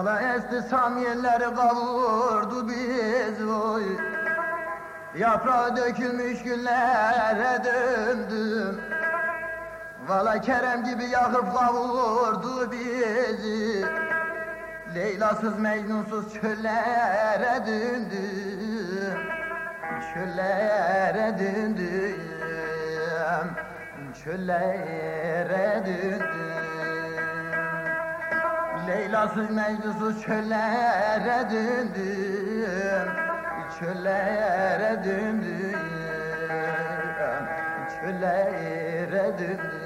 Valla esti samyelleri kavurdu biz oy. Yaprağı dökülmüş günlere döndüm. Valla Kerem gibi yakıp kavurdu bizi. Leylasız Mecnunsuz çöllere döndüm Çöllere döndüm. Çöllere döndüm Leylasız Mecnunsuz çöllere döndüm Çöllere döndüm Çöllere döndüm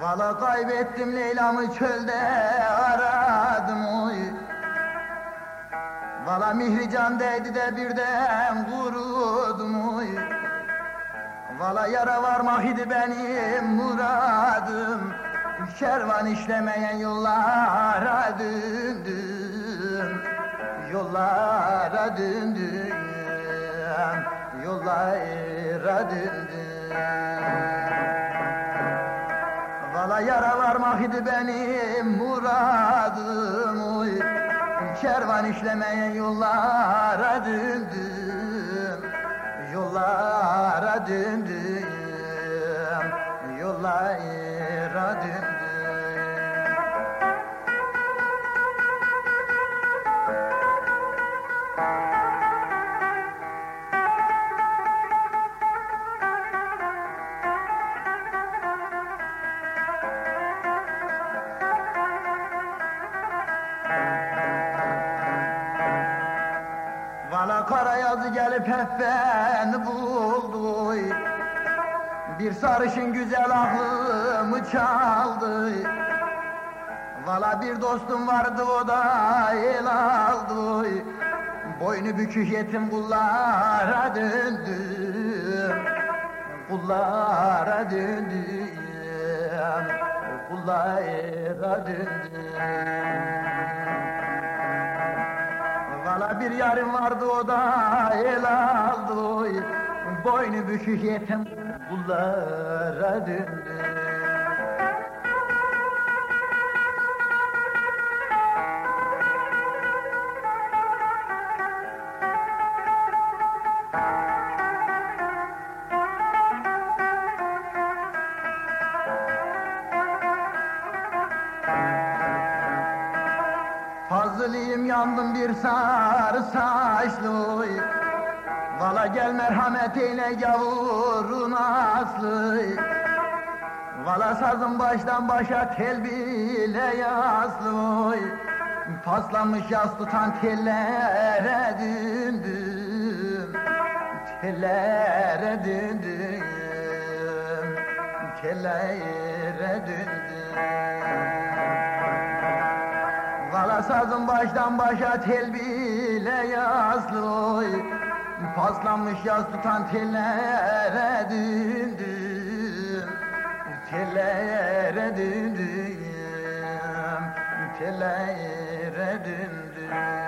Valla kaybettim Leyla'mı çölde aradım oy. Valla mihrican değdi de birden vurudum oy. Valla yara varmak idi benim muradım. Kervan işlemeyen yollara döndüm. Yollara döndüm. Yollara döndüm yara varmak idi benim muradım oy. Kervan işlemeyen yollara döndüm Yollara döndüm Yollara döndüm Valla kara yazı gelip hep beni buldu. Bir sarışın güzel aklımı çaldı. Valla bir dostum vardı o da el aldı. Boynu bükük yetim kullara döndüm Kullara döndüm Kullara döndüm bir yarım vardı o da el aldı oy Boynu bükük yetim kullara döndü Fazlıyım yandım bir sarı saçlı oy. Valla gel merhamet eyle gavurun aslı Valla sazın baştan başa tel bile yaslı. Paslanmış yas tutan tellere döndüm Tellere döndüm Tellere Valla sazın baştan başa tel bile yaslı oy Paslanmış yaz tutan tellere döndüm. Tellere döndüm. Tellere döndüm